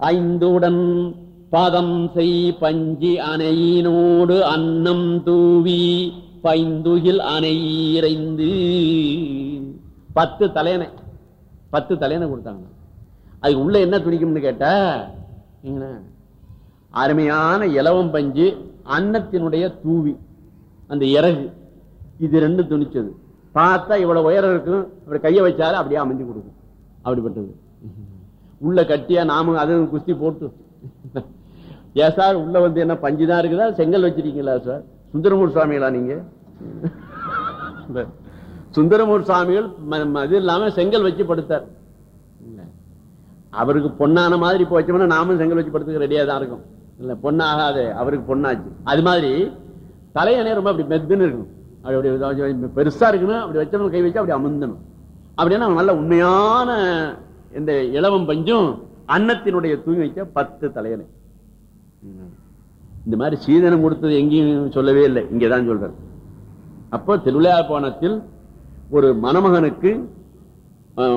ஐந்துடன் பதம் செய் பஞ்சி அணையினோடு அன்னம் தூவி பைந்துகில் அணையிறைந்து. பத்து தலையணை. பத்து தலையணை கொடுத்தாங்க. அதுக்கு உள்ள என்ன துணிக்கும்னு கேட்டா அருமையான இலவம் பஞ்சு அன்னத்தினுடைய தூவி அந்த இறகு. இது ரெண்டு துணிச்சது. பார்த்தா இவ்வளவு உயரம் இருக்கும் அப்படி கையை வச்சாலும் அப்படியே அமைஞ்சு கொடுக்கும். அப்படிப்பட்டது. உள்ள கட்டியா நாம அது குஸ்தி போட்டு. ஏன் சார் உள்ள வந்து என்ன பஞ்சு தான் இருக்குதா? செங்கல் வச்சிருக்கீங்களா சார்? சுந்தரமூர் சுவாமிகளா நீங்க? சுந்தரமூர் சுவாமிகள் ம- ம- இல்லாம செங்கல் வச்சு படுத்தார். அவருக்கு பொண்ணான மாதிரி இப்போ வச்சோம்னா நாமும் செங்கல் வச்சு படுத்துக்க ரெடியா தான் இருக்கும். இல்ல பொண்ணாகாது அவருக்கு பொண்ணாச்சு. அது மாதிரி தலையணை ரொம்ப அப்படி மெத்துன்னு இருக்கணும். அப்படி அப்படி பெருசா இருக்கணும். அப்படி வச்சவங்க கை வச்சு அப்படி அமுந்தணும். அப்படின்னா நல்ல உண்மையான இந்த இளவம் பஞ்சும் அன்னத்தினுடைய தூங்கி வைக்க பத்து தலையணை. இந்த மாதிரி சீதனம் கொடுத்தது எங்கேயும் சொல்லவே இல்லை. இங்கேதான் சொல்றார் அப்போ திருவிழா போனத்தில் ஒரு மணமகனுக்கு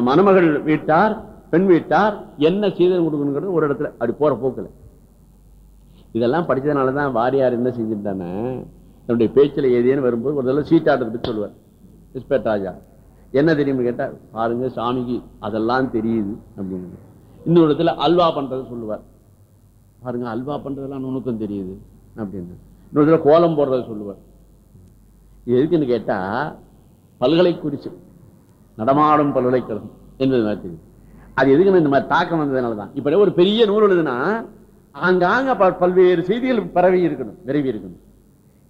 மணமகள் வீட்டார் பெண் வீட்டார் என்ன சீதனம் கொடுக்கணுங்கிறது ஒரு இடத்துல. அப்படி போற போக்கில். இதெல்லாம் படித்ததுனால தான் வாரியார் என்ன செஞ்சுட்டானே தன்னுடைய பேச்சில் ஏதேன்னு வரும்போது ஒரு தடவை சீட்டாட்டத்தை சொல்லுவார். இஸ்பெட் ராஜா. என்ன தெரியும்னு கேட்டா பாருங்க சாமிக்கு அதெல்லாம் தெரியுது அப்படின்னு. இன்னொரு இடத்துல அல்வா பண்றது சொல்லுவார். பாருங்க அல்வா பண்றதெல்லாம் நுணுக்கம் தெரியுது அப்படின்னு. இன்னொரு இடத்துல கோலம் போடுறது சொல்லுவார். இது எதுக்குன்னு கேட்டா பல்கலை குறிச்சு. நடமாடும் பல்கலைக்கழகம் என்பது மாதிரி தெரியுது. அது எதுக்குன்னு இந்த மாதிரி தாக்கம் வந்ததுனாலதான். இப்ப ஒரு பெரிய நூல் எழுதுனா ஆங்காங்க பல்வேறு செய்திகள் பரவி இருக்கணும் விரைவி இருக்கணும்.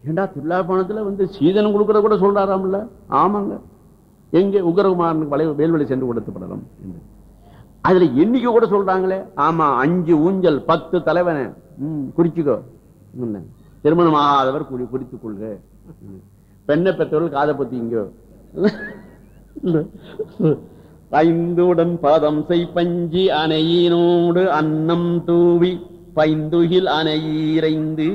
ஏண்டா திருவிழாபானத்துல வந்து சீதனம் கொடுக்கறத கூட சொல்றாராம்ல? ஆமாங்க. எங்க உகரகுமாரனுக்கு வலை வேல்வெளி சென்று கொடுத்தப்படலாம் என்று. அதுல எண்ணிக்கை கூட சொல்றாங்களே. ஆமா அஞ்சு ஊஞ்சல் பத்து தலைவன. ம், குறிச்சுக்கோ. திருமணம் ஆகாதவர் குறி குறித்துக் கொள்க. பெண்ணை பெற்றவர்கள் காதை பத்திங்கோ. ஐந்துடன் பதம் செய் பஞ்சி அணையினோடு அன்னம் தூவி பைந்துகில் அணையிறைந்து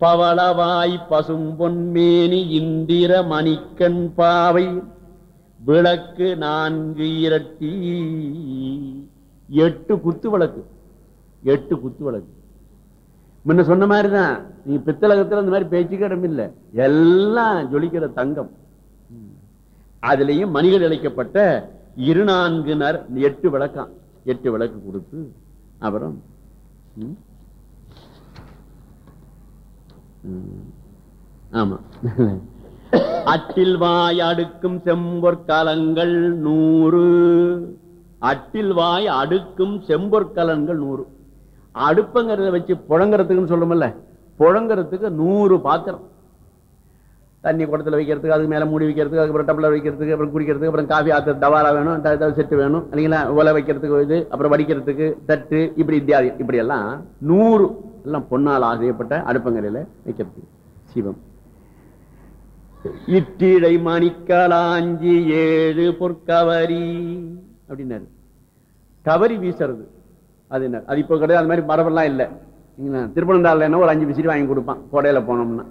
பவளவாய் பசும் பொன்மேனி இந்திர மணிக்கண் பாவை விளக்கு நான்கு இரட்டி. எட்டு குத்து விளக்கு எட்டு குத்து விளக்கு. முன்ன சொன்ன மாதிரிதான் நீ பித்தலகத்துல அந்த மாதிரி பேச்சுக்கு இடம் இல்லை. எல்லாம் ஜொலிக்கிற தங்கம். அதுலயும் மணிகள் இழைக்கப்பட்ட இரு நான்கு நர் எட்டு விளக்காம் எட்டு விளக்கு கொடுத்து அப்புறம் ம், ஆமா. அட்டில் வாய் அடுக்கும் செம்பொற்கலங்கள் நூறு. அட்டில் வாய் அடுக்கும் செம்பொற்கலன்கள் நூறு. அடுப்புங்கிறத வச்சு புழங்குறதுக்குன்னு சொல்றோம்ல புழங்குறதுக்கு நூறு பாத்திரம். தண்ணி குடத்தில் வைக்கிறதுக்கு அதுக்கு மேலே மூடி வைக்கிறதுக்கு அதுக்கப்புறம் டப்ளர் வைக்கிறதுக்கு அப்புறம் குடிக்கிறதுக்கு அப்புறம் காஃபி ஆத்து டவாரா வேணும் செட்டு வேணும் இல்லைங்களா? ஒலை வைக்கிறதுக்கு இது அப்புறம் வடிக்கிறதுக்கு தட்டு இப்படி இத்தியாதி இப்படி எல்லாம் நூறு. எல்லாம் பொன்னால் ஆசையப்பட்ட அடுப்பங்கரையில வைக்கிறது. சிவம். இட்டிழை மணிக்கலாஞ்சி ஏழு பொற்கவரி அப்படின்னாரு. கவரி வீசுறது. அது என்ன? அது இப்போ கிடையாது. அந்த மாதிரி மரபெல்லாம் இல்லை. திருப்பனந்தாள் என்ன ஒரு அஞ்சு விசிறி வாங்கி கொடுப்பான். கோடையில் போனோம்னா.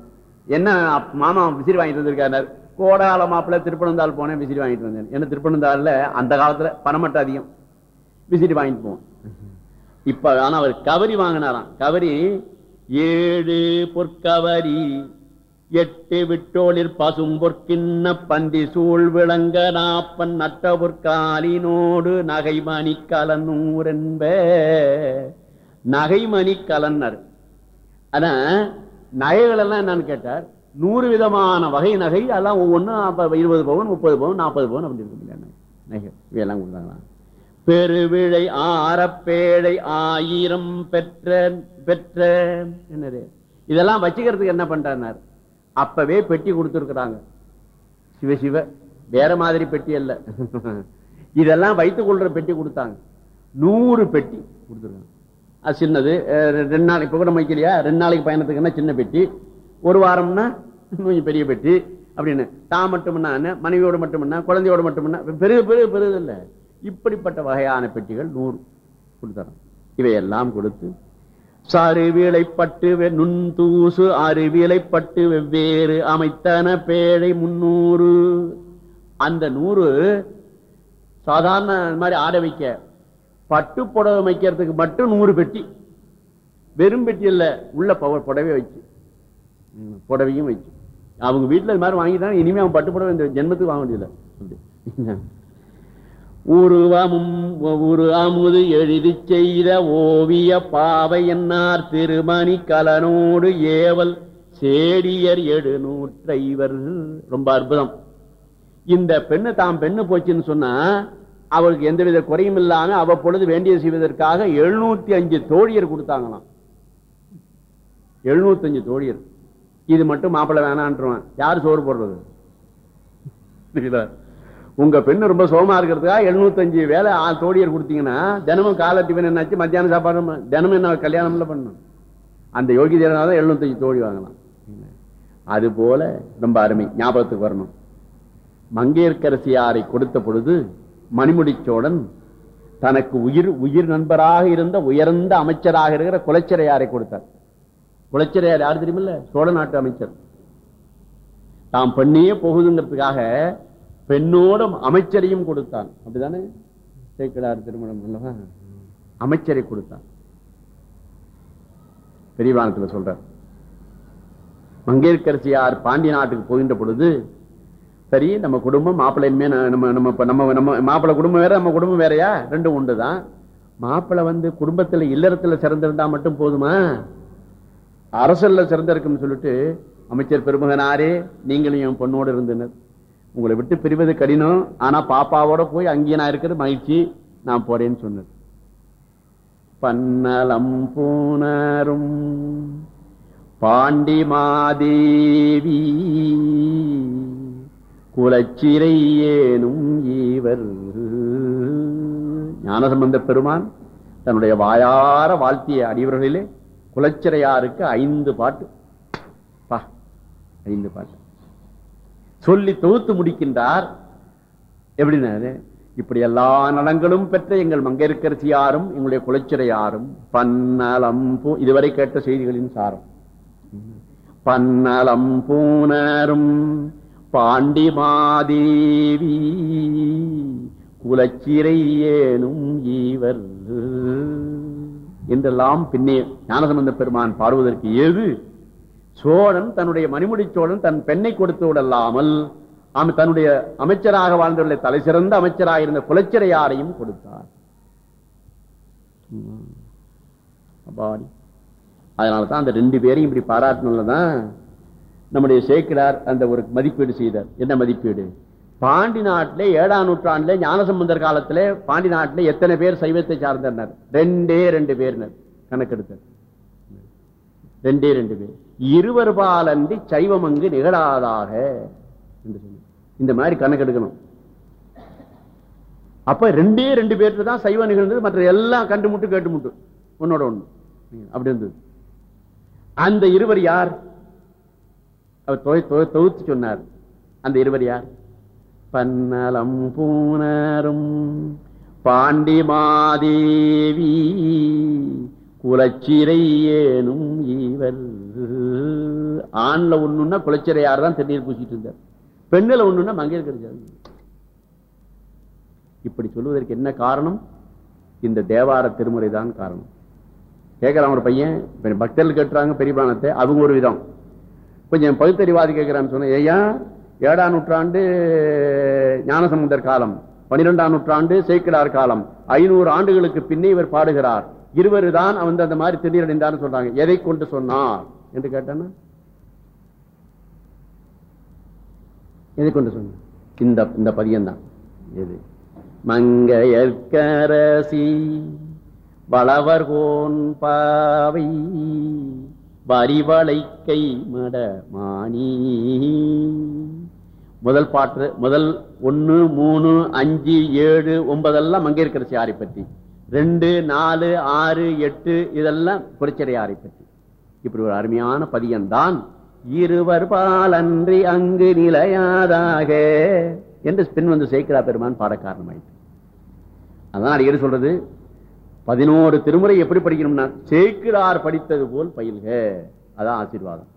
என்ன மாமா விசிறி வாங்கிட்டு வந்திருக்காரு கோடால மாப்பிள்ள திருப்பனந்தாள் போனேன் விசிறி வாங்கிட்டு வந்தேன். ஏன்னா திருப்பனந்தாளில் அந்த காலத்துல பணமட்டம் அதிகம். விசிறி வாங்கிட்டு போவோம். இப்ப ஆனா அவர் கவரி வாங்கினாராம். கவரி ஏழு பொற்கவரி எட்டு விட்டோளிர் பசும் பொற்கிண்ண பந்தி சூழ் விளங்க நாப்பன் நட்ட பொற்காலினோடு நகைமணி நூறென்ப நகைமணி கலன்னர். ஆனா நகைகள் எல்லாம் என்னன்னு கேட்டார். நூறு விதமான வகை நகை அதெல்லாம் ஒவ்வொன்றும் இருபது பவுன் முப்பது பவுன் நாற்பது பவுன் அப்படி இருக்கும் நகை இவையெல்லாம் கொடுத்தாங்களா பெருவிழை ஆரப்பேழை ஆயிரம் பெற்ற பெற்ற என்னது? இதெல்லாம் வச்சுக்கிறதுக்கு என்ன பண்றார் அப்பவே பெட்டி கொடுத்துருக்குறாங்க. சிவ சிவ வேற மாதிரி பெட்டி அல்ல. இதெல்லாம் வைத்துக் கொள்ற பெட்டி கொடுத்தாங்க. நூறு பெட்டி கொடுத்துருக்காங்க. அது சின்னது. ரெண்டு நாள் இப்போ கூட வைக்கலையா ரெண்டு நாளைக்கு பயணத்துக்குன்னா சின்ன பெட்டி? ஒரு வாரம்னா கொஞ்சம் பெரிய பெட்டி அப்படின்னு. தான் மட்டும்னா மனைவியோடு மனைவியோட மட்டும்னா குழந்தையோட மட்டும்னா பெரிய பெரிய பெருது இல்ல இப்படிப்பட்ட வகையான பெட்டிகள் நூறு கொடுத்தாங்க இவையெல்லாம் கொடுத்து சருவிலைப்பட்டு நுண்தூசு அருவிலைப்பட்டு வெவ்வேறு அமைத்தன பேழை முன்னூறு. அந்த நூறு சாதாரண மாதிரி ஆட வைக்க பட்டு புடவை வைக்கிறதுக்கு மட்டும் நூறு பெட்டி. வெறும் பெட்டி இல்லை உள்ள பவர் புடவை வச்சு. புடவையும் வச்சு. அவங்க வீட்டில் இது மாதிரி வாங்கிட்டாங்க இனிமே அவன் பட்டு புடவை இந்த ஜென்மத்துக்கு வாங்க முடியல. அப்படி. உருவமும் ஒரு அமுது எழுதி செய்த ஓவிய பாவை என்னார் திருமணி கலனோடு ஏவல் சேடியர் எழுநூற்றைவர். ரொம்ப அற்புதம். இந்த பெண்ணு தாம் பெண்ணு போச்சுன்னு சொன்னா அவளுக்கு எந்தவித குறையும் இல்லாம அவ்வப்பொழுது வேண்டியது செய்வதற்காக எழுநூத்தி அஞ்சு தோழியர் கொடுத்தாங்களாம். எழுநூத்தி அஞ்சு தோழியர். இது மட்டும் மாப்பிள்ளை வேணான்றான் யார் சோறு போடுறது? உங்க பெண்ணு ரொம்ப சோமா இருக்கிறதுக்காக எழுநூத்தஞ்சு வேலை தோழியர் கொடுத்தீங்கன்னா தினமும் காலை டிஃபன் என்னாச்சு மத்தியானம் சாப்பாடு தினமும் என்ன கல்யாணம்ல பண்ணணும்? அந்த யோகி தான் எழுநூத்தஞ்சு தோழி வாங்கலாம் அது போல ரொம்ப அருமை ஞாபகத்துக்கு வரணும். மங்கையர்க்கரசியாரை கொடுத்த பொழுது மணிமுடிச்சோடன் தனக்கு உயிர் உயிர் நண்பராக இருந்த உயர்ந்த அமைச்சராக இருக்கிற குலச்சிரையாரை கொடுத்தார். குலச்சிரையார் யார் தெரியுமில்ல? சோழ நாட்டு அமைச்சர். தாம் பண்ணியே போகுதுங்கிறதுக்காக பெண்ணோட அமைச்சரையும் கொடுத்தான். அப்படிதானே? சேக்கிடார் திருமணம் அல்லவா? அமைச்சரை கொடுத்தான். பெரியவானத்தில் சொல்றார். மங்கேற்கரசியார் பாண்டிய நாட்டுக்கு போகின்ற பொழுது சரி நம்ம குடும்பம் மாப்பிள்ளையுமே நம்ம நம்ம நம்ம நம்ம மாப்பிள்ளை குடும்பம் வேற நம்ம குடும்பம் வேறையா? ரெண்டும் ஒன்றுதான் மாப்பிள்ளை வந்து குடும்பத்தில் இல்லறத்தில் சிறந்திருந்தா மட்டும் போதுமா? அரசல்ல சிறந்திருக்குன்னு சொல்லிட்டு அமைச்சர் பெருமகனாரே நீங்களும் என் பொண்ணோடு இருந்தனர். உங்களை விட்டு பிரிவது கடினம் ஆனா பாப்பாவோட போய் அங்கேயே நான் இருக்கிறது மகிழ்ச்சி நான் போறேன்னு சொன்னது. பன்னலம் பூனரும் பாண்டி மாதேவி குலச்சிறை ஏனும் ஈவர். ஞானசம்பந்த பெருமான் தன்னுடைய வாயார வாழ்த்திய அடிவர்களிலே குலச்சிறையாருக்கு ஐந்து பாட்டு. பா ஐந்து பாட்டு. சொல்லி தொகுத்து முடிக்கின்றார். எப்படின்னா இப்படி எல்லா நலங்களும் பெற்ற எங்கள் மங்கையர்க்கரசியாரும் எங்களுடைய குலச்சிறையாரும் பன்னலம் இதுவரை கேட்ட செய்திகளின் சாரம். பன்னலம் பூனரும் பாண்டிமாதேவி குலச்சிறை ஏனும் ஈவர். என்றெல்லாம் பின்னே ஞானசம்பந்த பெருமான் பாடுவதற்கு ஏது? சோழன் தன்னுடைய மணிமுடி சோழன் தன் பெண்ணை கொடுத்து விடலாமல் அவன் தன்னுடைய அமைச்சராக வாழ்ந்துள்ள தலை சிறந்த அமைச்சராக இருந்த குலச்சிறையாரையும் கொடுத்தார். அதனால தான் அந்த ரெண்டு பேரையும் இப்படி பாராட்டினதான் நம்முடைய சேக்கிடார் அந்த ஒரு மதிப்பீடு செய்தார். என்ன மதிப்பீடு? பாண்டி நாட்டிலே ஏழாம் நூற்றாண்டுல ஞானசம்பந்தர் காலத்திலே பாண்டி நாட்டிலே எத்தனை பேர் சைவத்தை சார்ந்தனர்? ரெண்டே ரெண்டு பேர்னர். கணக்கெடுத்தார் ரெண்டே ரெண்டு பேர். இருவர் பாலன்றி சைவம் அங்கு நிகழாதாக என்று சொன்ன இந்த மாதிரி கணக்கெடுக்கணும் அப்ப ரெண்டே ரெண்டு பேர்த்து தான் சைவம் நிகழ்ந்தது மற்ற எல்லாம் கண்டு முட்டு கேட்டு முட்டு. உன்னோட ஒண்ணு. அப்படி இருந்தது. அந்த இருவர் யார்? அவர் தொகுத்து சொன்னார். அந்த இருவர் யார்? பன்னலம் பூனரும் பாண்டி மாதேவி குலச்சிறை ஏனும் இவர். ஆண்ல ஒண்ணுன்னா குலச்சிறையார் தான் தண்ணீர் பூசிட்டு இருந்தார். பெண்ணுல ஒண்ணுன்னா மங்கையர் கிடைச்சாரு இப்படி சொல்வதற்கு என்ன காரணம்? இந்த தேவார திருமுறை தான் காரணம். கேட்கறான் ஒரு பையன் பக்தர்கள் கேட்டுறாங்க பெரிய பிராணத்தை அவங்க ஒரு விதம். கொஞ்சம் பகுத்தறிவாதி கேட்கிறான்னு சொன்ன ஏயா ஏழாம் நூற்றாண்டு ஞானசமுந்தர் காலம் பனிரெண்டாம் நூற்றாண்டு சேக்கிடார் காலம் ஐநூறு ஆண்டுகளுக்கு பின்னே இவர் பாடுகிறார். இருவர் தான் அவன் அந்த மாதிரி திடீரடைந்தார்னு சொல்றாங்க. எதை கொண்டு சொன்னார்? என்று கேட்டானா எதை கொண்டு சொன்ன? இந்த இந்த பதியம் தான் எது? மங்கையற்கரசி வளவர்கோன் பாவை பரிவளைக்கை மட மாணி முதல் பாட்டு முதல் ஒன்னு மூணு அஞ்சு ஏழு ஒன்பதெல்லாம் மங்கையற்கரசி ஆரை பற்றி ரெண்டு நாலு ஆறு எட்டு இதெல்லாம் புரட்சியாரை பற்றி இப்படி ஒரு அருமையான பதியம்தான் இருவர் பாலன்றி அங்கு நிலையாதாக என்று பின் வந்து சேக்கிரா பெருமான் பாட காரணமாயிட்டு அதான் அடிக்கடி சொல்றது பதினோரு திருமுறை எப்படி படிக்கணும்னா சேக்கிரார் படித்தது போல் பயில்க. அதான் ஆசீர்வாதம்.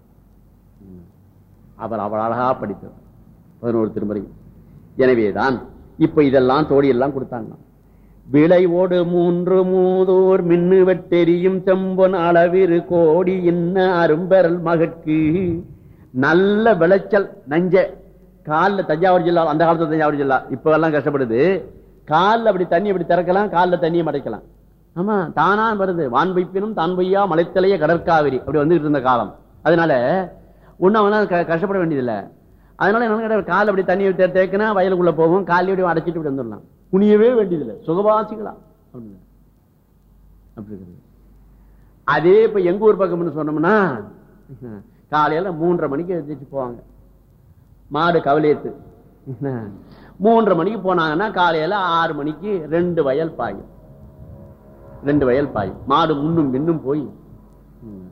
அவர் அவள் அழகா படித்தவர் பதினோரு திருமுறை. எனவேதான் இப்ப இதெல்லாம் தோழி எல்லாம் கொடுத்தாங்க விளைவோடு மூன்று மூதோர் மின்னு வெட்டெரியும் செம்பொன் அளவிரு கோடி இன்ன அரும்பெறல் மகற்கு. நல்ல விளைச்சல் நஞ்ச. காலில் தஞ்சாவூர் ஜில்லா அந்த காலத்தில் தஞ்சாவூர் ஜில்லா. இப்போ எல்லாம் கஷ்டப்படுது. காலில் அப்படி தண்ணி அப்படி திறக்கலாம் காலில் தண்ணியை மடைக்கலாம். ஆமா தானா வருது. வான் வைப்பினும் தான் பொய்யா மலைத்தலைய கடற்காவிரி. அப்படி வந்துகிட்டு இருந்த காலம். அதனால ஒன்றும் அவனால் க- கஷ்டப்பட வேண்டியதில்லை. அதனால என்ன கால் அப்படி தண்ணி தேக்கினா வயலுக்குள்ள போகும் காலையும் அடைச்சிட்டு இப்படி வந்துடலாம். குனியவே வேண்டியதில்லை. சுகவாசிகளா? அப்படின்னு. அப்படி இருக்குது. அதே இப்ப எங்க ஊர் பக்கம்னு சொன்னோம்னா காலையில மூன்றரை மணிக்கு எழுந்திரிச்சு போவாங்க. மாடு கவலையத்து. மூன்றரை மணிக்கு போனாங்கன்னா காலையில ஆறு மணிக்கு ரெண்டு வயல் பாயும். ரெண்டு வயல் பாயும். மாடு முன்னும் பின்னும் போய். ம்.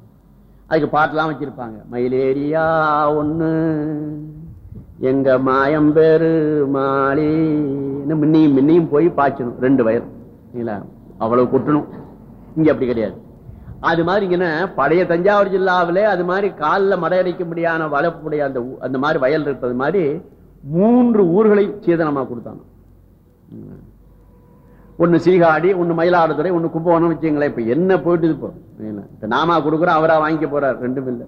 அதுக்கு பாட்டெல்லாம் வச்சிருப்பாங்க. மயிலேரியா ஒன்று எங்க மாயம் பேரு மாளி மின்னியும் மின்னியும் போய் பாய்ச்சணும் ரெண்டு வயல். அவ்வளவு கொட்டணும். இங்க அப்படி கிடையாது. அது மாதிரி இங்க பழைய தஞ்சாவூர் ஜில்லாவிலே அது மாதிரி காலில் மடையடிக்க முடியாத வளர்ப்புடைய அந்த அந்த மாதிரி வயல் இருப்பது மாதிரி மூன்று ஊர்களை சீதனமாக கொடுத்தாங்க. ஒன்று சீகாடி ஒன்று மயிலாடுதுறை ஒன்று கும்பகோணம் வச்சுங்களேன் இப்போ என்ன போயிட்டு இப்போ இப்போ நாமா கொடுக்குறோம் அவராக வாங்கிக்க போறார். ரெண்டும் இல்லை.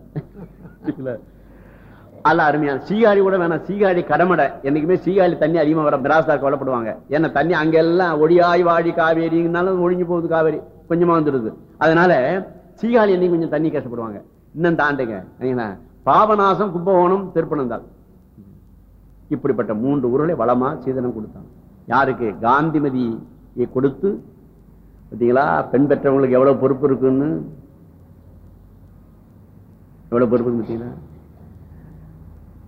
அல்ல அருமையான. சீகாரி கூட வேணாம். சீகாரி கடமடை. என்னைக்குமே சீகாரி தண்ணி அதிகமாக வர மிராசார் கவலைப்படுவாங்க ஏன்னா தண்ணி அங்கெல்லாம் ஒடியாய் வாடி காவேரிங்கனாலும் ஒழிஞ்சு போகுது காவேரி. கொஞ்சமா வந்துடுது. அதனால சீகாரி என்னைக்கு கொஞ்சம் தண்ணி கஷ்டப்படுவாங்க. இன்னும் தாண்டுங்க. சரிங்களா? பாபநாசம் கும்பகோணம் திருப்பனந்தாள். இப்படிப்பட்ட மூன்று ஊர்களை வளமா சீதனம் கொடுத்தாங்க யாருக்கு? காந்திமதியை கொடுத்து பார்த்தீங்களா? பெண் பெற்றவங்களுக்கு எவ்வளவு பொறுப்பு இருக்குன்னு? எவ்வளவு பொறுப்பு பார்த்தீங்களா?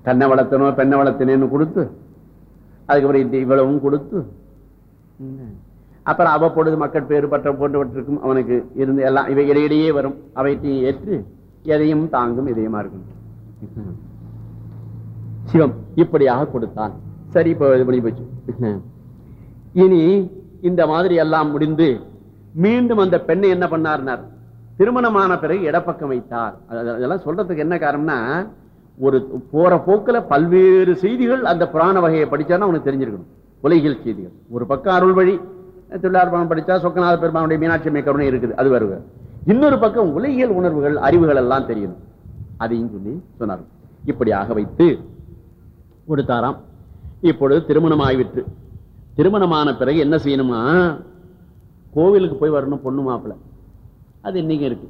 தன்னை கண்ணை வளர்த்தணும் பெண்ணை வளர்த்தினேன்னு கொடுத்து அதுக்கப்புறம் இவ்வளவும் கொடுத்து. அப்புறம் அவ்வப்பொழுது மக்கள் பேரு பற்ற போன்றவற்றிற்கும் அவனுக்கு இருந்து எல்லாம் இவை இடையிடையே வரும். அவைத்தையும் ஏற்று எதையும் தாங்கும் இதயமா இருக்கும் சிவம் இப்படியாக கொடுத்தான். சரி இப்போ இது பண்ணி போச்சு. இனி இந்த மாதிரி எல்லாம் முடிந்து மீண்டும் அந்த பெண்ணை என்ன பண்ணார்னார்? திருமணமான பிறகு இடப்பக்கம் வைத்தார். அது- அதெல்லாம் சொல்றதுக்கு என்ன காரணம்னா ஒரு போற போக்கில் பல்வேறு செய்திகள் அந்த புராண வகையை படிச்சான்னா அவனுக்கு தெரிஞ்சிருக்கணும். உலகியல் செய்திகள். ஒரு பக்கம் அருள் வழி திருவிழார்பணம் படிச்சா சொக்கநாத பெருமானுடைய மீனாட்சி கருணை இருக்குது அது வருக. இன்னொரு பக்கம் உலகியல் உணர்வுகள் அறிவுகள் எல்லாம் தெரியணும் அதையும் சொல்லி சொன்னார். இப்படியாக வைத்து கொடுத்தாராம். இப்பொழுது திருமணம் ஆகிவிட்டு திருமணமான பிறகு என்ன செய்யணுமா கோவிலுக்கு போய் வரணும் பொண்ணு மாப்பிள்ள அது இன்னைக்கு இருக்கு.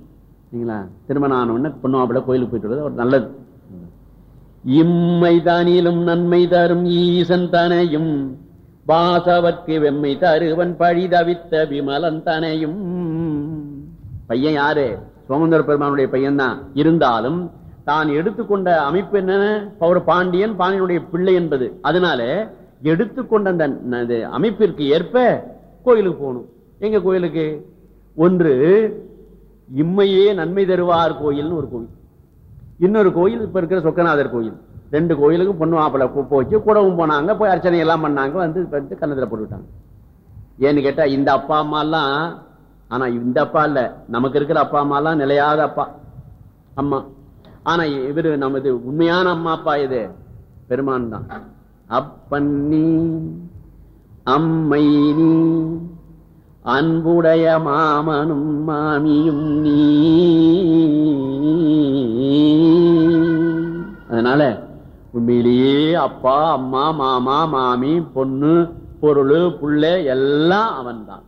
சரிங்களா திருமணம் ஆனவுடனே பொண்ணு மாப்பிள்ள கோயிலுக்கு போயிட்டு வர்றது ஒரு நல்லது. இம்மை தானிலும் நன்மை தரும் ஈசன் தனையும் வாசவர்க்கு வெம்மை தருவன் பழி தவித்த விமலன் தனையும். பையன் யாரு? சோமந்தர பெருமானுடைய பையன் தான் இருந்தாலும் தான் எடுத்துக்கொண்ட அமைப்பு என்ன? பௌர பாண்டியன் பாண்டியனுடைய பிள்ளை என்பது. அதனால எடுத்துக்கொண்ட அந்த அமைப்பிற்கு ஏற்ப கோயிலுக்கு போகணும். எங்க கோயிலுக்கு? ஒன்று இம்மையே நன்மை தருவார் கோயில்னு ஒரு கோயில் இன்னொரு கோயில் இப்ப இருக்கிற சொக்கநாதர் கோயில். ரெண்டு கோயிலுக்கும் பொண்ணு மாப்பிள்ள போச்சு கூடவும் போனாங்க போய் அர்ச்சனை எல்லாம் பண்ணாங்க வந்து வந்து கன்னத்துல போட்டுவிட்டாங்க ஏன்னு கேட்டா இந்த அப்பா அம்மா எல்லாம் ஆனா இந்த அப்பா இல்ல. நமக்கு இருக்கிற அப்பா அம்மா எல்லாம் நிலையாத அப்பா. அம்மா. ஆனா இவரு நமது உண்மையான அம்மா அப்பா இது. பெருமான் தான். அப்பன் அம்மை நீ அன்புடைய மாமனும் மாமியும் நீ. அதனால உண்மையிலேயே அப்பா அம்மா மாமா மாமி பொண்ணு பொருள் புள்ள எல்லாம் அவன்தான்.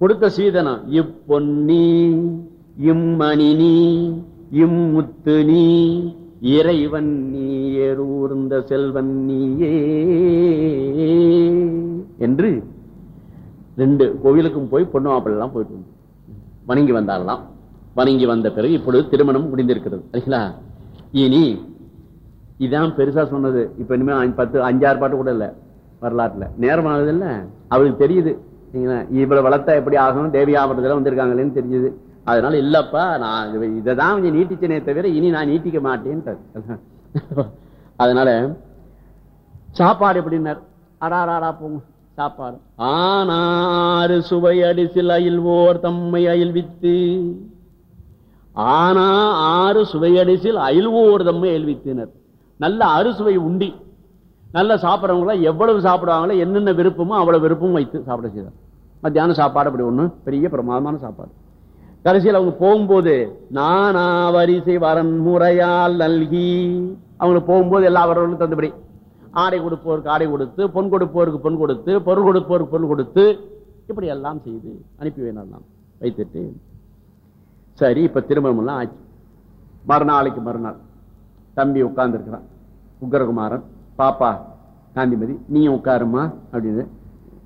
கொடுத்த சீதனம் இப்பொன்னி இம்மணி நீ இம்முத்து நீ இறைவன் நீ ஏறூர்ந்த செல்வன் நீயே என்று ரெண்டு கோவிலுக்கும் போய் பொண்ணு மாப்பிள்ளலாம் போயிட்டு வணங்கி வந்தாரலாம் வணங்கி வந்த பிறகு இப்பொழுது திருமணம் முடிந்திருக்கிறது. சரிங்களா? இனி இதான் பெருசா சொன்னது. இப்ப இனிமே பத்து அஞ்சாறு பாட்டு கூட இல்ல வரலாற்றுல. நேரம் ஆகுது இல்ல. அவளுக்கு தெரியுது. இவ்வளவு வளர்த்தா எப்படி தேவி தேவியாபுரத்துல வந்திருக்காங்களேன்னு தெரிஞ்சது. அதனால இல்லப்பா நான் இதை தான் கொஞ்சம் நீட்டிச்சனே தவிர இனி நான் நீட்டிக்க மாட்டேன் அதனால சாப்பாடு எப்படின்னார்? அடாராடா போங்க. சாப்பாடு. ஆனாறு சுவை அடிசில் அயில் ஓர் தம்மை அயில்வித்து ஆனா ஆறு சுவையடிசில் அயில்வோர் தம்மை அயில்வித்தினர் நல்ல அறுசுவை உண்டி. நல்லா சாப்பிட்றவங்களாம் எவ்வளவு சாப்பிடுவாங்களோ என்னென்ன விருப்பமோ அவ்வளவு விருப்பமும் வைத்து சாப்பிட செய்தார். மத்தியானம் சாப்பாடு அப்படி ஒன்று பெரிய பிரமாதமான சாப்பாடு. கடைசியில் அவங்க போகும்போது நானா வரிசை வரன் முறையால் நல்கி. அவங்களுக்கு போகும்போது எல்லா வரவர்களும் தந்தபடி. ஆடை கொடுப்போருக்கு ஆடை கொடுத்து பொன் கொடுப்போருக்கு பொன் கொடுத்து பொருள் கொடுப்போருக்கு பொருள் கொடுத்து இப்படி எல்லாம் செய்து அனுப்பி வேணாம் வைத்துட்டு சரி இப்ப திருமணம் எல்லாம் ஆச்சு. மறுநாளைக்கு மறுநாள். தம்பி உட்கார்ந்துருக்கிறான். உக்ரகுமாரன் பாப்பா காந்திமதி நீயும் உட்காருமா அப்படின்னு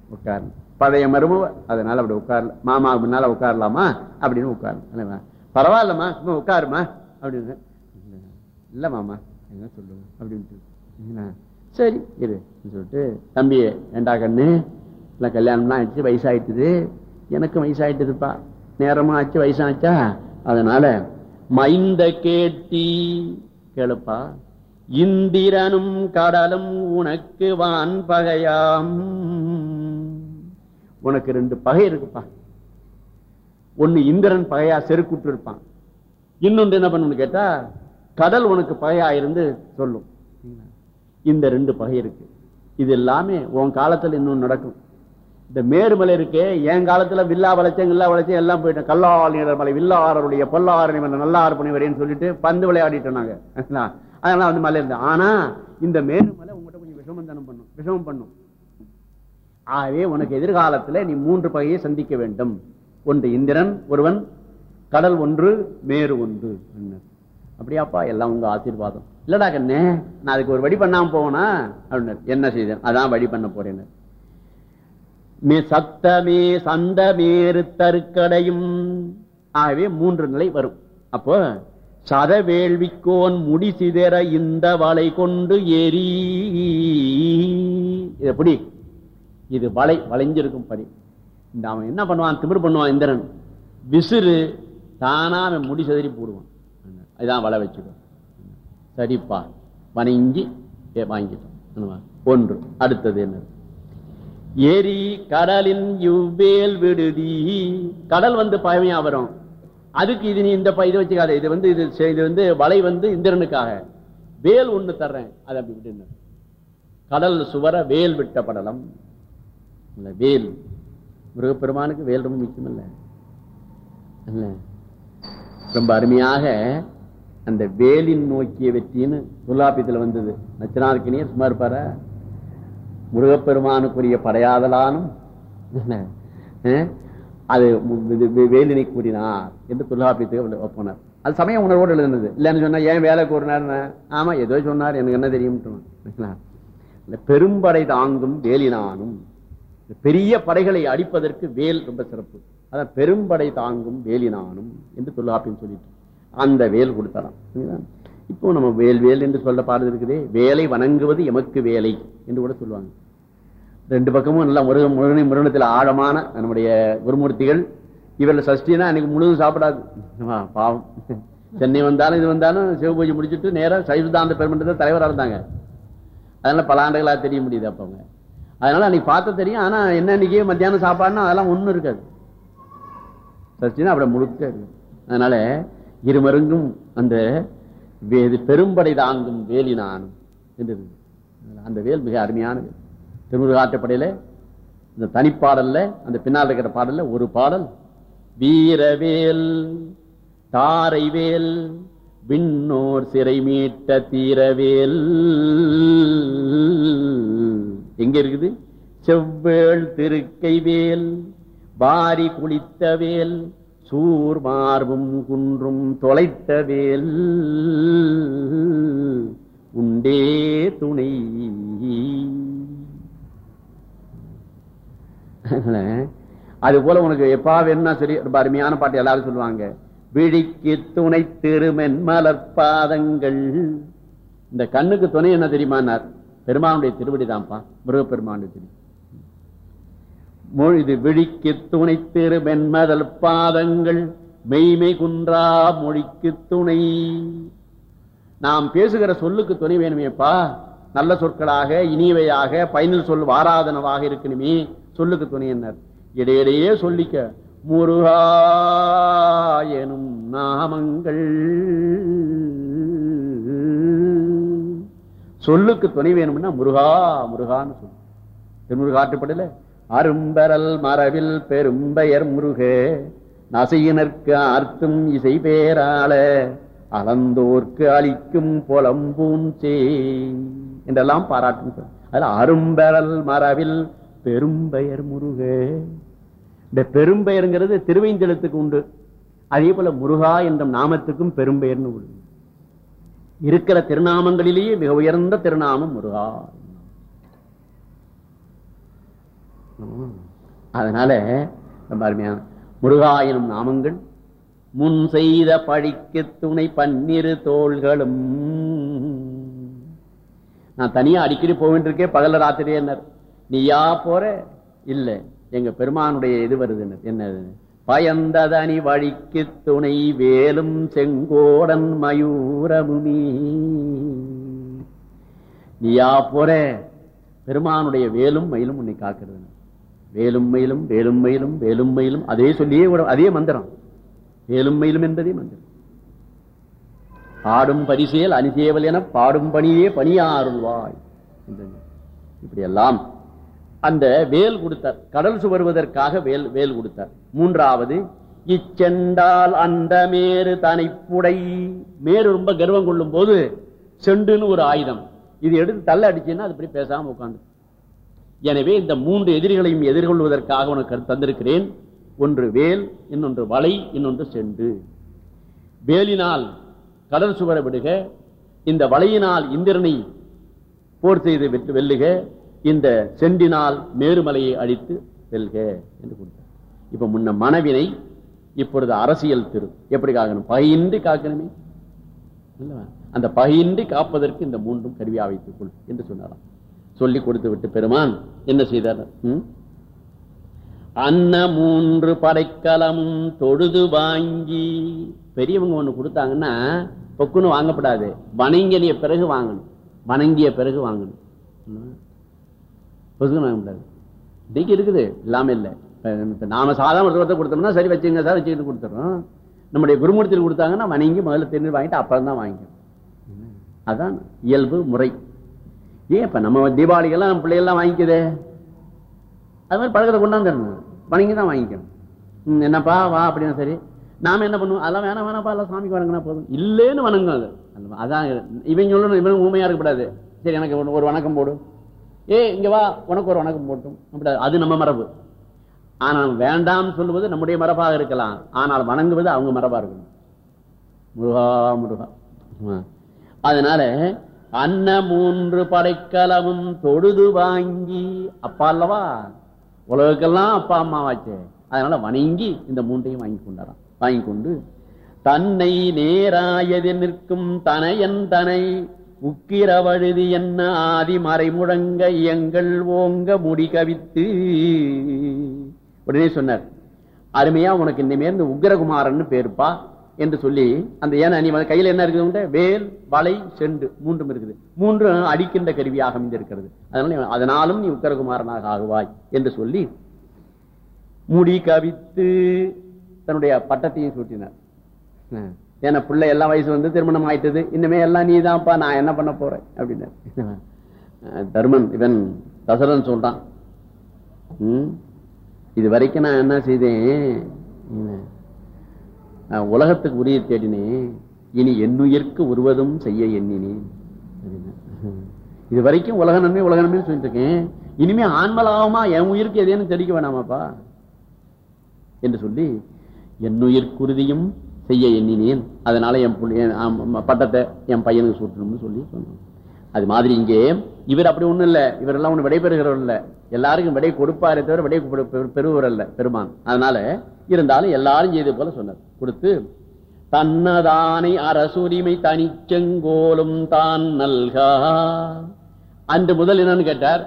உட்காரு பழைய மருமவ அதனால அப்படி உட்காரல. மாமா முன்னால உட்காரலாமா? அப்படின்னு உட்காரு பரவாயில்லம்மா சும்மா உட்காருமா அப்படின்னு. இல்ல மாமா என்ன சொல்லுங்க அப்படின்ட்டு. சரி இரு சொல்லிட்டு தம்பி ஏண்டா கண்ணு. எல்லாம் கல்யாணம்லாம் ஆயிடுச்சு வயசாயிட்டுது. எனக்கும் வயசாயிட்டுதுப்பா. நேரமாச்சு ஆச்சு வயசாச்சா? அதனால மைந்த கேட்டி கேளுப்பா. இந்திரனும் கடலும் உனக்கு வான் பகையாம். உனக்கு ரெண்டு பகை இருக்குப்பா. ஒன்னு இந்திரன் பகையா செருக்குட்டு இருப்பான். இன்னொன்று என்ன பண்ணு கேட்டா கடல் உனக்கு பகையா இருந்து சொல்லும். இந்த ரெண்டு பகை இருக்கு. இது எல்லாமே உன் காலத்துல இன்னும் நடக்கும். இந்த மேருமலை இருக்கே என் காலத்துல வில்லா வளைச்சம் வில்லா வளைச்சம் எல்லாம் போயிட்டேன். கல்லால் மலை வில்லாரருடைய பொல்லாறு நல்லா ஆர்ப்பணி சொல்லிட்டு பந்து விளையாடிட்டோம் நாங்க. அதெல்லாம் வந்து மலை இருந்தேன் ஆனா இந்த மேருமலை உங்ககிட்ட கொஞ்சம் விஷமந்தனம் பண்ணும். விஷமம் பண்ணும். ஆகவே உனக்கு எதிர்காலத்துல நீ மூன்று பகையை சந்திக்க வேண்டும். ஒன்று இந்திரன் ஒருவன் கடல் ஒன்று மேரு ஒன்று அப்படியாப்பா எல்லாம் உங்க ஆசீர்வாதம். இல்லடா கண்ணே நான் அதுக்கு ஒரு வழி பண்ணாம போனா அப்படின்னாரு என்ன செய்தேன்? அதான் வழி பண்ண போறேன்னு. சத்தமே சந்தமேறு தருக்கடையும் ஆகவே மூன்று நிலை வரும். அப்போ சத வேள்விக்கோன் முடி சிதற இந்த வலை கொண்டு எரி இது எப்படி? இது வலை வளைஞ்சிருக்கும் படி. இந்த அவன் என்ன பண்ணுவான்? திமிர் பண்ணுவான் இந்திரன். விசிறு தானா அவன் முடி சிதறி போடுவான். இதான் வலை வச்சுக்கோ. சரிப்பா. வணங்கி வாங்கிட்டோம். ஒன்று. அடுத்தது என்ன ஏரி கடலின் இவ்வேல் விடுதி. கடல் வந்து பழமையா வரும். அதுக்கு இது நீ இந்த இதை வச்சுக்காத. இது வந்து இது இது வந்து வலை வந்து இந்திரனுக்காக. வேல் ஒண்ணு தர்றேன். அதை அப்படி விட்டு கடல் சுவர வேல் விட்ட படலம். வேல். முருகப்பெருமானுக்கு வேல் ரொம்ப முக்கியம் இல்லை. ரொம்ப அருமையாக அந்த வேலின் நோக்கிய வெற்றின்னு தொல்லாப்பியத்தில் வந்தது. நச்சனார்க்கினியே சும்மா இருப்பாரா? முருகப்பெருமானுக்குரிய படையாதலானும் அது வேலினை கூறினார் என்று தொல்லாப்பியத்துக்கு போனார் அது சமயம் உணர்வோடு எழுதுனது. இல்லைன்னு சொன்னா ஏன் வேலை கூறினார் ஆமா ஏதோ சொன்னார். எனக்கு என்ன தெரியும் பெரும்படை தாங்கும் வேலினானும் பெரிய படைகளை அடிப்பதற்கு வேல் ரொம்ப சிறப்பு. அதான் பெரும்படை தாங்கும் வேலினானும் என்று தொல்லாப்பியம் சொல்லிட்டு அந்த வேல் கொடுத்தலாம். இப்போ நம்ம வேல் வேல் என்று சொல்ல பாடுறது இருக்குதே. வேலை வணங்குவது எமக்கு வேலை என்று கூட சொல்லுவாங்க. ரெண்டு பக்கமும் நல்லா முருகன் முருகனை முருகனத்தில் ஆழமான நம்முடைய குருமூர்த்திகள். இவரில் சஷ்டினா அன்னைக்கு முழுதும் சாப்பிடாது. பாவம். சென்னை வந்தாலும் இது வந்தாலும் சிவபூஜை முடிச்சுட்டு நேராக சைவதாந்த பெருமன்ற தலைவராக இருந்தாங்க. அதனால பல ஆண்டுகளாக தெரிய முடியுது அப்போ அவங்க. அதனால அன்னைக்கு பார்த்த தெரியும். ஆனால் என்ன அன்னைக்கு மத்தியானம் சாப்பாடுனா அதெல்லாம் ஒன்றும் இருக்காது. சஷ்டினா அப்படி முழுக்க இருக்கு. அதனால இருமருங்கும் அந்த பெரும்படை தாங்கும் வேலி நானும் என்று அந்த வேல் மிக அருமையானது திருமுருகாற்றப்படையில இந்த தனிப்பாடல்ல அந்த பின்னால் இருக்கிற பாடல்ல ஒரு பாடல் வீரவேல் தாரைவேல் விண்ணோர் சிறை மீட்ட தீரவேல் எங்க இருக்குது? செவ்வேள் திருக்கை வேல் வாரி குளித்த வேல் சூர் மார்பும் குன்றும் தொலைத்த வேல் உண்டே துணை. அது போல உனக்கு எப்பா வேணும்னா சரி ரொம்ப அருமையான பாட்டு எல்லாரும் சொல்லுவாங்க. விழிக்கு துணை திருமென் மலர்பாதங்கள் இந்த கண்ணுக்கு துணை என்ன தெரியுமானார் பெருமானுடைய திருவடி தான்ப்பா முருகப்பெருமானுடைய திருவடி. மொழிது விழிக்கு துணை திருமென்மதல் பாதங்கள் மெய்மை குன்றா மொழிக்கு துணை. நாம் பேசுகிற சொல்லுக்கு துணை வேணுமேப்பா. நல்ல சொற்களாக இனியவையாக பயனில் சொல் வாராதனவாக இருக்கணுமே. சொல்லுக்கு துணை என்ன? இடையிடையே சொல்லிக்க முருகா எனும் நாமங்கள். சொல்லுக்கு துணை வேணும்னா முருகா முருகான்னு சொல்லு. திருமுருகாற்றுப்படல அரும்பரல் மரவில் பெரும்பெயர் முருகே நசையினர்க்கு ஆர்த்தும் இசை பேராள அலந்தோர்க்கு அளிக்கும் புலம்பூஞ்சே என்றெல்லாம் பாராட்டும் சொல். அதுல அரும்பெறல் மரவில் பெரும்பெயர் முருகே. இந்த பெரும்பெயருங்கிறது திருவைந்தெழுத்துக்கு உண்டு. அதே போல முருகா என்ற நாமத்துக்கும் பெரும்பெயர்னு உண்டு. இருக்கிற திருநாமங்களிலேயே மிக உயர்ந்த திருநாமம் முருகா. அதனால ரொம்ப அருமையான முருகா நாமங்கள் முன் செய்த பழிக்கு துணை பன்னிரு தோள்களும். நான் தனியா அடிக்கடி போயிட்டு இருக்கேன் பகல ராத்திரி என்ன நீயா போற? இல்ல. எங்க பெருமானுடைய இது வருது என்னது? பயந்ததனி வழிக்கு துணை வேலும் செங்கோடன் மயூரமுமி. நீயா போற? பெருமானுடைய வேலும் மயிலும் உன்னை காக்கிறது வேலும் மயிலும் வேலும் மயிலும் வேலும் மயிலும். அதே சொல்லியே அதே மந்திரம். வேலும் மயிலும் என்பதே மந்திரம். பாடும் பரிசேல் அணிசேவல் என பாடும் பணியே பணியாருள்வாய் இப்படியெல்லாம் இப்படி எல்லாம் அந்த வேல் கொடுத்தார். கடல் சுவருவதற்காக வேல் வேல் கொடுத்தார். மூன்றாவது இச்செண்டால் அந்த மேரு தனைப்புடை. மேரு ரொம்ப கர்வம் கொள்ளும் போது செண்டுன்னு ஒரு ஆயுதம். இது எடுத்து தள்ள அடிச்சுன்னா அது இப்படி பேசாம உட்காந்து எனவே இந்த மூன்று எதிரிகளையும் எதிர்கொள்வதற்காக உனக்கு தந்திருக்கிறேன். ஒன்று வேல் இன்னொன்று வலை இன்னொன்று செண்டு. வேலினால் கடல் சுவர விடுக. இந்த வலையினால் இந்திரனை போர் செய்து வெற்றி வெல்லுக. இந்த செண்டினால் மேருமலையை அழித்து வெல்க என்று கொடுத்தார். இப்ப முன்ன மனவினை இப்பொழுது அரசியல் திரு எப்படி காக்கணும்? பகையின்றி காக்கணுமே. அந்த பகையின்றி காப்பதற்கு இந்த மூன்றும் கருவியாக வைத்துக் கொள் என்று சொன்னாராம். சொல்லி கொடுத்து விட்டு பெருமான் என்ன செய்தார்? ம்? அன்ன மூன்று படைக்கலமும் தொழுது வாங்கி பெரியவங்க ஒண்ணு கொடுத்தாங்கன்னா பொக்குன்னு வாங்கப்படாது. வணங்கிய பிறகு வாங்கணும். வணங்கிய பிறகு வாங்கணும். ம். இன்னைக்கு இருக்குது. இல்லாம இல்லை. நாம சாதாரண ஒருத்தர் கொடுத்தோம்னா சரி வச்சுங்க சார் வச்சுக்கிட்டு கொடுத்துறோம். நம்முடைய குருமூர்த்தியில் கொடுத்தாங்கன்னா வணங்கி முதல்ல தெரிஞ்சு வாங்கிட்டு அப்புறம் தான் வாங்கிக்கணும். அதான் இயல்பு முறை. ஏன் இப்ப நம்ம தீபாவளிக்கெல்லாம் நம்ம பிள்ளைகள்லாம் வாங்கிக்குது? அது மாதிரி பழக்கத்தை கொண்டாந்துடணும். வணங்கி தான் வாங்கிக்கணும். ம், என்னப்பா வா அப்படின்னா சரி. நாம என்ன பண்ணுவோம்? அதெல்லாம் வேணாம் வேணாப்பா எல்லாம் சாமிக்கு வணங்கினா போதும். இல்லேன்னு வணங்கும் அது. அதான் இவங்க சொல்லணும் இவன் உண்மையா இருக்கக்கூடாது சரி எனக்கு ஒரு- வணக்கம் போடும் ஏ இங்க வா உனக்கு ஒரு வணக்கம் போட்டும். அப்படி அது நம்ம மரபு. ஆனால் வேண்டாம் சொல்லுவது நம்முடைய மரபாக இருக்கலாம். ஆனால் வணங்குவது அவங்க மரபா இருக்கணும். முருகா முருகா. ஆ. அதனால அன்ன மூன்று படைக்கலமும் தொழுது வாங்கி அப்பா அல்லவா? உலகெல்லாம் அப்பா அம்மாவாச்சே அதனால வணங்கி இந்த மூன்றையும் வாங்கி கொண்டாராம். வாங்கி கொண்டு தன்னை நேராயது நிற்கும் தனையன் தனை உக்கிர வழுதி என்ன ஆதி மறைமுழங்க எங்கள் ஓங்க முடி கவித்து. உடனே சொன்னார் அருமையா உனக்கு இனிமேல் இந்த உக்கிரகுமாரன் பேருப்பா. என்று சொல்லி அந்த ஏன்னா நீ கையில் கையில என்ன இருக்குது உன்கிட்ட? வேல் வலை செண்டு மூன்றும் இருக்குது. மூன்று அடிக்கின்ற கருவியாக அமைந்திருக்கிறது. அதனால நீ- அதனாலும் நீ உக்கிரகுமாரனாக ஆகுவாய் என்று சொல்லி முடி கவித்து தன்னுடைய பட்டத்தையும் சூட்டினார் ஏன்னா பிள்ளை எல்லாம் வயசு வந்து திருமணம் ஆயிட்டது. இன்னுமே எல்லாம் நீதான்ப்பா நான் என்ன பண்ண போறேன்? அப்படின்னு தர்மன் தருமன் இவன் தசரன் சொல்றான். இது வரைக்கும் நான் என்ன செய்தேன்? உலகத்துக்கு உரிய தேடினேன் இனி என்னுயிர்க்கு உருவதும் செய்ய எண்ணினேன் இது வரைக்கும் உலக நன்மை உலக நன்மை சொல்லிட்டு இருக்கேன் இனிமே ஆன்மலாகமா என் உயிருக்கு எதேன்னு தெரிவிக்க வேணாமாப்பா? என்று சொல்லி என்னுயிர்குறுதியும் செய்ய எண்ணினேன். அதனால என் பட்டத்தை என் பையனுக்கு சூட்டணும்னு சொல்லி சொன்னான். அது மாதிரி இங்கே இவர் அப்படி ஒண்ணும் இல்ல. இவரெல்லாம் ஒண்ணு விடை பெறுகிறவர் இல்ல. எல்லாருக்கும் விடை கொடுப்பாரே தவிர விடை பெறுவர் அல்ல பெருமான். அதனால இருந்தாலும் எல்லாரும் செய்து போல சொன்னார். கொடுத்து தன்னதானை அரசுரிமை தனிச்செங்கோலும் தான் நல்கா. அன்று முதல் என்னன்னு கேட்டார்.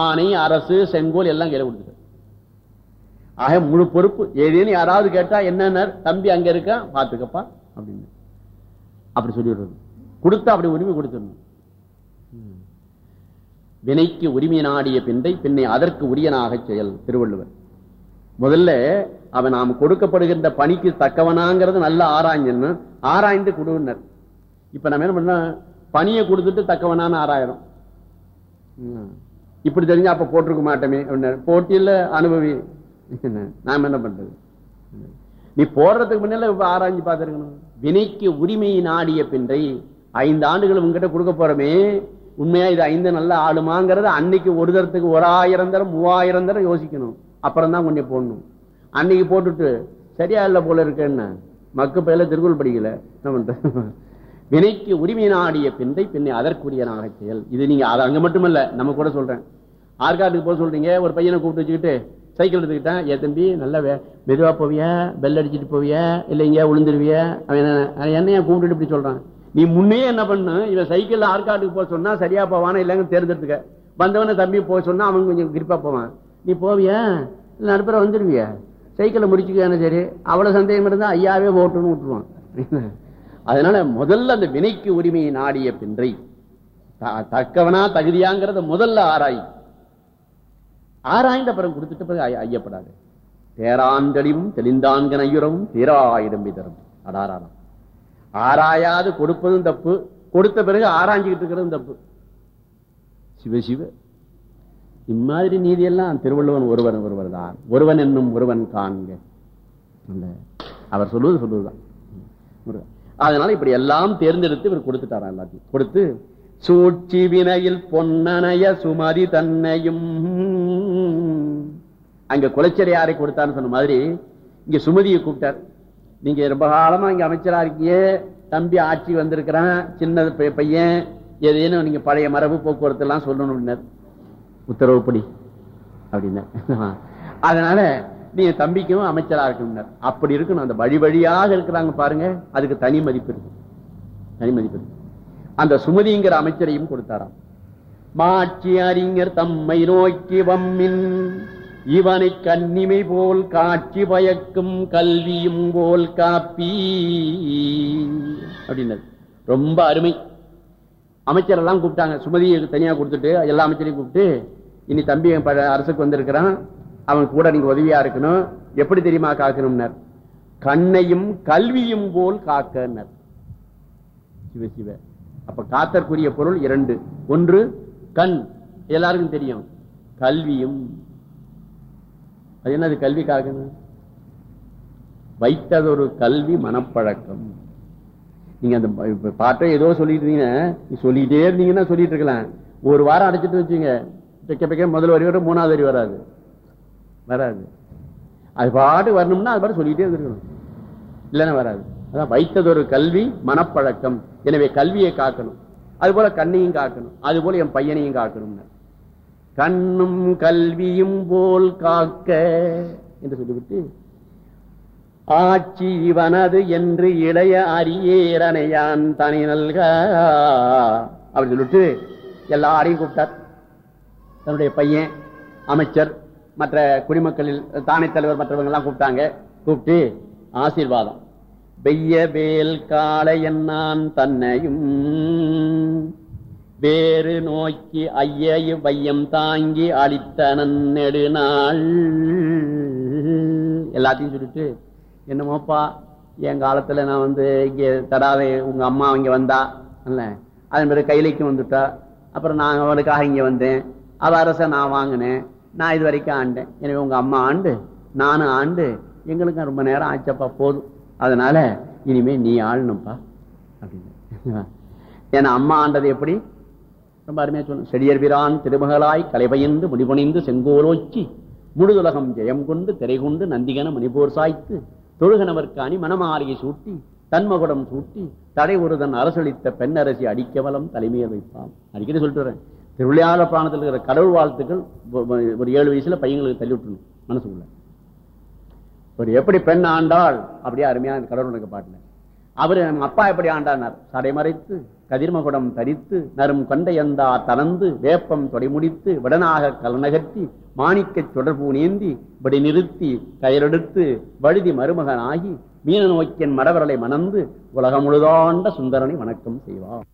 ஆணை அரசு செங்கோல் எல்லாம் கையில கொடுத்துட்டார் ஆக முழு பொறுப்பு ஏதேன்னு யாராவது கேட்டா என்னன்னா தம்பி அங்க இருக்கான் பாத்துக்கப்பா. அப்படின்னு. அப்படி சொல்லிடுறது கொடுத்தா அப்படி உரிமை கொடுத்துடணும். வினைக்கு உரிமை நாடிய பின்னை பின்னை அதற்கு உரியனாக செயல் திருவள்ளுவர். முதல்ல அவன் நாம் கொடுக்கப்படுகின்ற பணிக்கு தக்கவனாங்கிறது நல்ல ஆராய்ஞ்சன்னு ஆராய்ந்து கொடுனர் இப்ப நம்ம என்ன பண்ண பணியை கொடுத்துட்டு தக்கவனான ஆறாயிரம். இப்படி தெரிஞ்சா அப்ப போட்டிருக்க மாட்டோமே. போட்டியில அனுபவி. நாம என்ன பண்றது? நீ போடுறதுக்கு முன்னால ஆராய்ஞ்சு பார்த்திருக்கணும். வினைக்கு உரிமை நாடிய பின்றை ஐந்து ஆண்டுகள் உங்ககிட்ட கொடுக்க போறோமே உண்மையா இது ஐந்து நல்லா ஆளுமாங்கிறது அன்னைக்கு ஒரு தரத்துக்கு ஒரு ஆயிரம் தரம் மூவாயிரம் தரம் யோசிக்கணும். அப்புறம் தான் கொஞ்சம் போடணும். அன்னைக்கு போட்டுட்டு சரியா இல்லை போல இருக்கேன்னு மக்கு பயில திருக்குறள் படிக்கல. என்ன பண்ற வினைக்கு உரிமை நாடிய பிந்தை பின்னை அதற்குரியனாக செயல். இது நீங்க அது அங்க மட்டுமல்ல நம்ம கூட சொல்றேன். ஆற்காட்டுக்கு போக சொல்றீங்க ஒரு பையனை கூப்பிட்டு வச்சுக்கிட்டு சைக்கிள் எடுத்துக்கிட்டேன். ஏ தம்பி நல்ல மெதுவா போவிய? பெல் அடிச்சுட்டு போவிய? இல்ல எங்கேயா அவன் என்ன- அவன் கூப்பிட்டு இப்படி சொல்றான்? நீ முன்னே என்ன பண்ணு? இவன் சைக்கிள்ல ஆற்காட்டுக்கு போக சொன்னா சரியா போவானா இல்லைங்க தேர்ந்தெடுத்துக்க வந்தவன தம்பி போக சொன்னா அவன் கொஞ்சம் கிரிப்பா போவான். நீ போவியா? இல்ல நடுப்புற வந்துடுவிய சைக்கிளை முடிச்சுக்கான சரி? அவ்வளவு சந்தேகம் இருந்தா ஐயாவே ஓட்டுன்னு விட்டுருவான். அதனால முதல்ல அந்த வினைக்கு உரிமையை நாடிய பின்றை த- தக்கவனா தகுதியாங்கிறத முதல்ல ஆராய். ஆராய்ந்த பிறகு கொடுத்துட்டு பிறகு ஐயப்படாது. தேராந்தெளிவும் தெளிந்தான்கனையுறவும் தீராயிரம் தரும் அடாராம் ஆராயாது கொடுப்பதும் தப்பு கொடுத்த பிறகு ஆராய்ஞ்சுக்கிட்டு இருக்கிறதும் தப்பு. சிவ சிவ. இம்மாதிரி நீதியெல்லாம் திருவள்ளுவன் ஒருவன் ஒருவர் தான் ஒருவன் என்னும் ஒருவன் காண்க. அவர் சொல்லுவது சொல்லுவதுதான் அதனால இப்படி எல்லாம் தேர்ந்தெடுத்து இவர் கொடுத்துட்டாரா எல்லாத்தையும். கொடுத்து சூழ்ச்சி வினையில் பொன்னணைய சுமதி தன்னையும். அங்க குலச்சரியாரை கொடுத்தான்னு சொன்ன மாதிரி இங்க சுமதியை கூப்பிட்டார். நீங்க ரொம்ப காலமா இங்க அமைச்சரா இருக்கீங்க. தம்பி ஆட்சி வந்திருக்கிறான். சின்ன பையன். ஏதேனும் நீங்க பழைய மரபு போக்குவரத்து எல்லாம் சொல்லணும் அப்படின்னார். உத்தரவுப்படி அப்படின்னா அதனால நீங்க தம்பிக்கும் அமைச்சரா இருக்கணும் அப்படி இருக்கணும். அந்த வழி வழியாக இருக்கிறாங்க பாருங்க. அதுக்கு தனி மதிப்பு இருக்கு. தனி மதிப்பு இருக்கு. அந்த சுமதிங்கிற அமைச்சரையும் கொடுத்தாராம். மாட்சி அறிஞர் தம்மை நோக்கி வம்மின் இவனை கன்னிமை போல் காட்சி பயக்கும் கல்வியும் போல் காப்பி. அப்படின்னது. ரொம்ப அருமை. அமைச்சர் எல்லாம் கூப்பிட்டாங்க. சுமதியை தனியாக கொடுத்துட்டு எல்லா அமைச்சரையும் கூப்பிட்டு இனி தம்பி ப- அரசுக்கு வந்திருக்கிறான். அவன் கூட நீங்க உதவியா இருக்கணும். எப்படி தெரியுமா காக்கணும்னர்? கண்ணையும் கல்வியும் போல் காக்கனர். சிவ சிவ. அப்ப காத்தற்குரிய பொருள் இரண்டு. ஒன்று கண். எல்லாருக்கும் தெரியும். கல்வியும். அது என்னது கல்வி காக்கணும் வைத்ததொரு கல்வி மனப்பழக்கம். நீங்க அந்த பாட்டை ஏதோ சொல்லிட்டு இருந்தீங்கன்னா சொல்லிட்டே இருந்தீங்கன்னா சொல்லிட்டு இருக்கலாம். ஒரு வாரம் அடைச்சிட்டு வச்சுங்க. பெக்க பெக்க முதல் வரி வரும் மூணாவது வரி வராது. வராது. அது பாட்டு வரணும்னா அது பாட்டு சொல்லிட்டே இருந்திருக்கணும். இல்லைன்னா வராது. அதான் வைத்ததொரு கல்வி மனப்பழக்கம். எனவே கல்வியை காக்கணும். அது போல கண்ணையும் காக்கணும். அது போல என் பையனையும் காக்கணும்னு. கண்ணும் கல்வியும் போல் காக்க என்று சொல்லிவிட்டு ஆட்சி இவனது என்று இளைய அரியேரனையான் தனி நல்க அப்படி சொல்லிட்டு எல்லாரையும் கூப்பிட்டார். தன்னுடைய பையன் அமைச்சர் மற்ற குடிமக்களில் தானை தலைவர் மற்றவங்க எல்லாம் கூப்பிட்டாங்க. கூப்பிட்டு ஆசீர்வாதம். வெய்ய வேல் காளை என்னான் தன்னையும் வேறு நோக்கி ஐயையு வையம் தாங்கி அளித்தனன் நெடுநாள். எல்லாத்தையும் சொல்லிட்டு என்னமோப்பா என் காலத்துல நான் வந்து இங்கே தடாவே உங்க அம்மா இங்க வந்தா இல்ல அதன் பிறகு கைலைக்கும் வந்துட்டா அப்புறம் நான் அவளுக்காக இங்க வந்தேன் அவ அரச நான் வாங்கினேன் நான் இது வரைக்கும் ஆண்டேன். எனவே உங்க அம்மா ஆண்டு நானும் ஆண்டு எங்களுக்கும் ரொம்ப நேரம் ஆச்சப்பா போதும். அதனால இனிமே நீ ஆளணும்ப்பா அப்படின்னு. ஏன்னா அம்மா ஆண்டது எப்படி? ரொம்ப அருமையா சொல்லணும் செடியர் பிரான் திருமகளாய் கலைபயந்து முடிபணிந்து செங்கோலோச்சி முழுதுலகம் ஜெயம் கொண்டு திரை கொண்டு நந்திகன மணிபோர் சாய்த்து தொழுகனவர்க்கு அணி சூட்டி தன்மகுடம் சூட்டி தடை ஒருதன் அரசளித்த பெண்ணரசி அடிக்கவலம் தலைமையை வைப்பான். அடிக்கடி சொல்லிட்டு வரேன். பிராணத்தில் இருக்கிற கடவுள் வாழ்த்துக்கள் ஒரு ஏழு வயசுல பையங்களுக்கு தள்ளி விட்டுணும் மனசுக்குள்ள. ஒரு எப்படி பெண் ஆண்டாள்? அப்படியே அருமையா கடவுள் எனக்கு பாட்டுல அவரு நம்ம அப்பா எப்படி ஆண்டானார் சடைமறைத்து கதிர்மகுடம் தரித்து நரும் கொண்டையந்தா தளர்ந்து வேப்பம் தொடைமுடித்து விடனாக கலநகர்த்தி மாணிக்கச் தொடர்பு நீந்தி படி நிறுத்தி கயலெடுத்து வழுதி மருமகனாகி மீன நோக்கியன் மடவரலை மணந்து உலகம் முழுதாண்ட சுந்தரனை வணக்கம் செய்வார்.